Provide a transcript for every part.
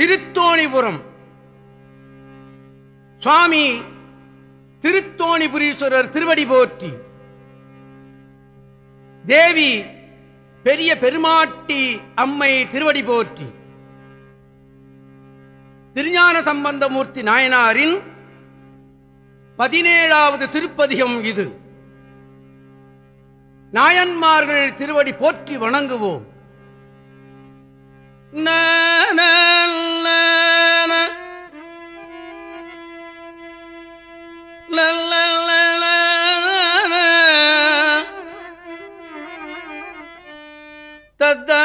திருத்தோணிபுரம். சுவாமி திருத்தோணிபுரீஸ்வரர் திருவடி போற்றி. தேவி பெரிய பெருமாட்டி அம்மை திருவடி போற்றி. திருஞான சம்பந்தமூர்த்தி நாயனாரின் பதினேழாவது திருப்பதிகம் இது. நாயன்மார்கள் திருவடி போற்றி வணங்குவோம். தத்த,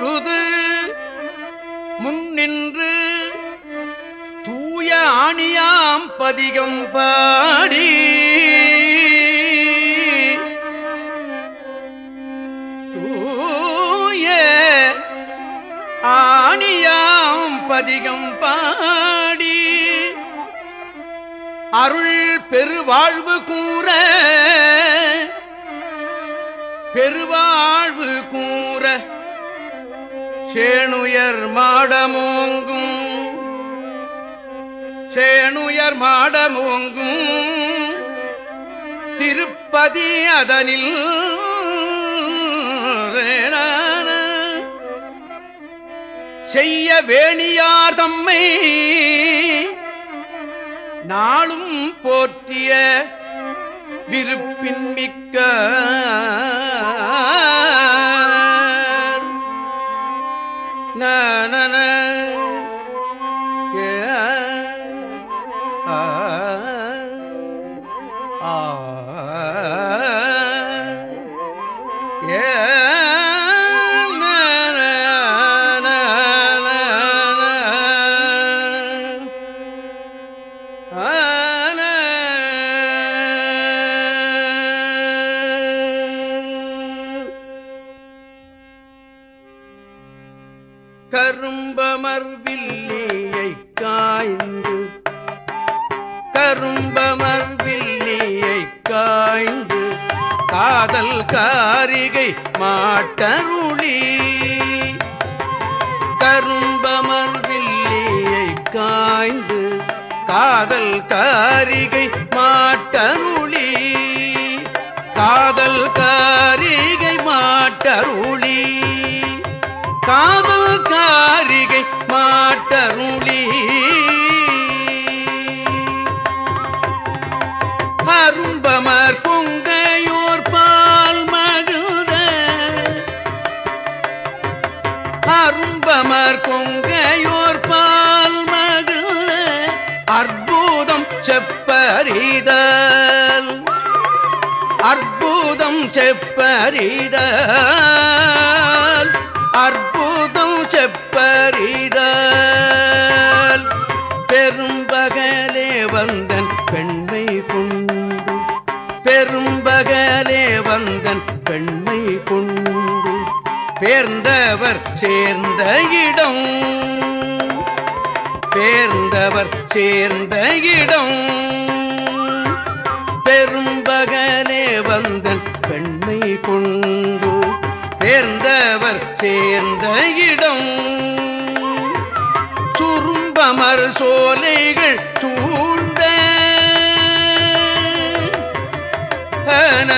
பொழுது முன்னின்று தூய ஆணியாம் பதிகம் பாடி. தூய ஆணியாம் பதிகம் பாடி. அருள் பெருவாழ்வு கூற பெருவாழ்வு கூற சேணுயர் மாடமோங்கும். சேணுயர் மாடமோங்கும். திருப்பதி அதனில் செய்ய வேணியார் தம்மை நாளும் போற்றிய விருப்பின் மிக்க கரும்பமர்வில்லியை காய்ந்து கரும்பமர்வில்லியை காய்ந்து காதல் காரிகை மாட்டருளி. கரும்பமர்வில்லியை காய்ந்து காதல் காரிகை மாட்டருளி. காதல் காரிகை மாட்டருளி. காதல் காரிகை மாட்டருளி அரும்பமர் பொங்கையோர் பால் மகிழ்ந்த. அரும்பமர் பொங்கையோர் பால் மகிழ்ந்த. அற்புதம் செப்பரிதல். அற்புதம் செப்பரிதல். அற்புதம் செப்பரிதல் பெரும்பகலே வந்தன் பெண்மை கொண்டு. பெரும்பகலே வந்தன் பெண்மை கொண்டு. பேர்ந்தவர் சேர்ந்த இடம். பேர்ந்தவர் சேர்ந்த இடம். பெரும்பகலே வந்தன் பெண்மை கொண்டு. சேர்ந்தவர் சேர்ந்த இடம். சுரும்பமர் சோலைகள் சூழ்ந்த அன,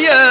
yeah.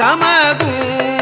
தமகும்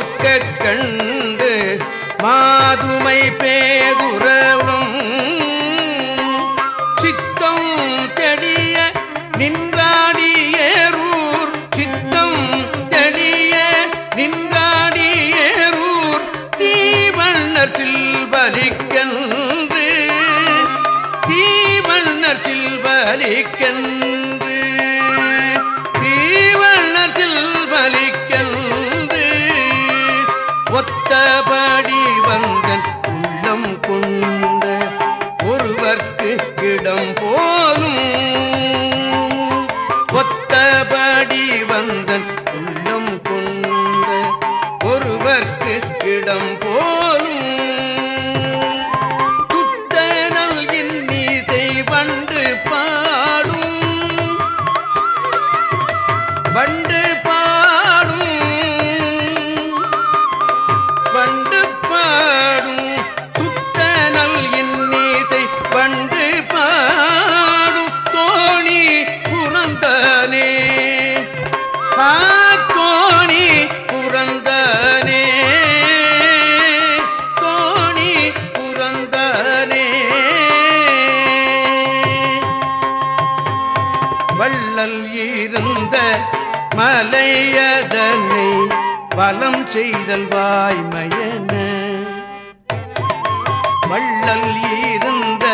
போர்க்க கண்டு மாதுமை பேதுரவும் சித்தம் தெளிய நின்றாடியேரூர் சித்தம் தெளிய நின்றாடியேரூர் தீவண்ணர் சில்பலிக்கன்று தீவண்ணர் சில்பலிக்கன்று வள்ளல் இருந்த மலையதனை வலம் செய்தல் வாய்மையன. வள்ளல் இருந்த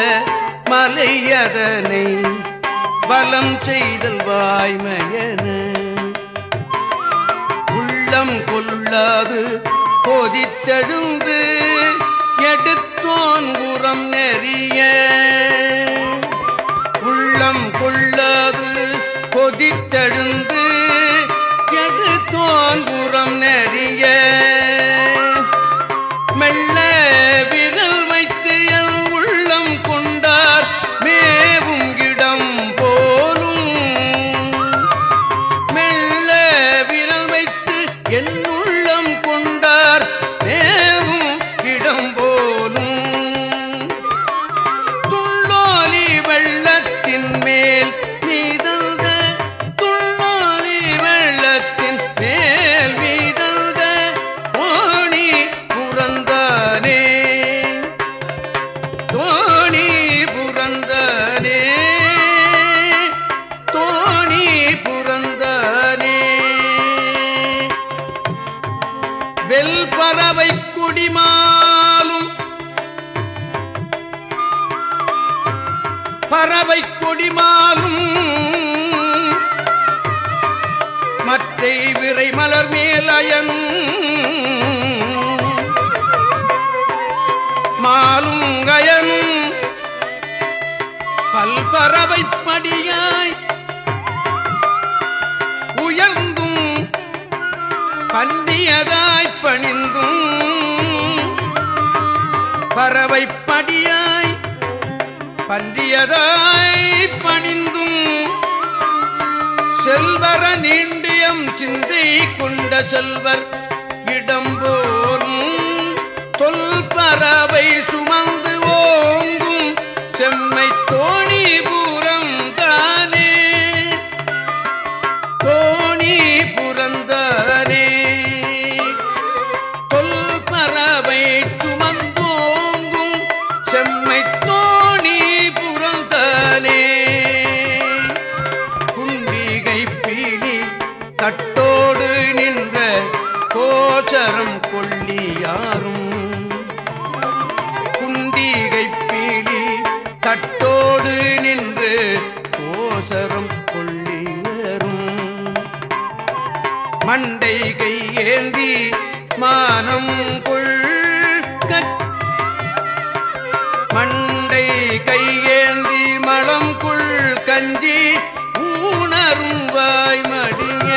மலையதனை வலம் செய்தல் வாய்மையன. உள்ளம் கொள்ளாது கொதித்தெழுந்து எடுத்தோன் புறம் நெறிய. உள்ளம் கொள்ள கொதித்தெழுந்த செல் பறவை கொடிமாலும் பறவை கொடிமாலும் மற்றை விரை மலர் மேலயன் மாலுங்கயனும் பல்பறவை படியாய் பன்னியதாய் பணிந்தும் பறவை படியாய் பன்றியதாய் பணிந்தும் செல்வர நீண்டியம் சிந்தை கொண்ட செல்வர் இடம்போரும் தொல் பறவை கோசரம் கொள்ளியரும் மண்டை கையேந்தி மானம் கொள்க மண்டை கையேந்தி மலம் கொள் கஞ்சி ஊனரும் வாய்மடிய.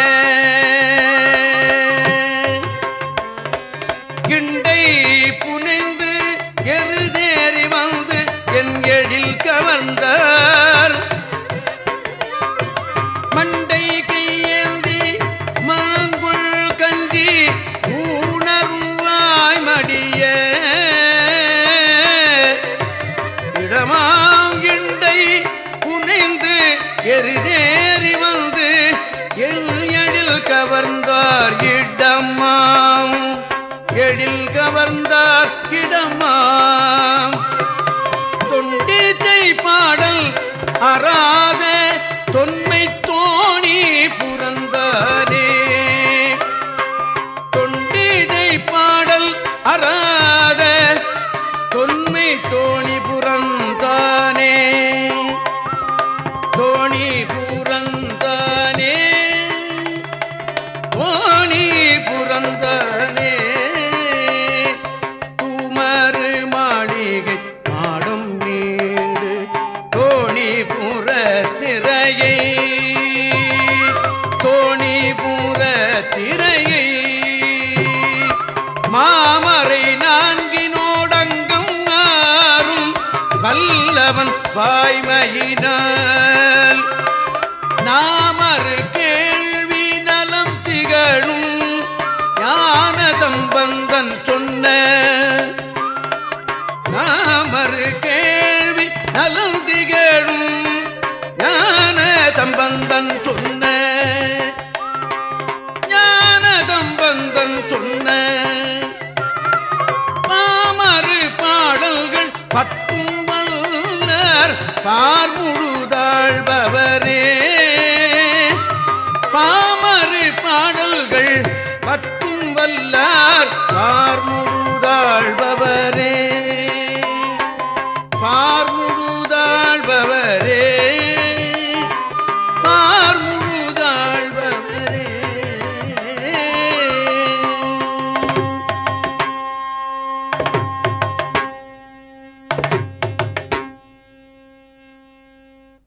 கிண்டை புனைந்து எரு நேரி வந்து என் எழில் கவர்ந்தார் பாய்மையினால் நாமறு கேள்வி நலம் திகழும் ஞானதம் பந்தன் சொன்ன நாமறு கேள்வி நலம் திகழும் ஞானதம்பந்தன் சொன்ன பார் முழுதாழ்பவரே? பாமறு பாடல்கள் பத்தும் வல்லார் பார்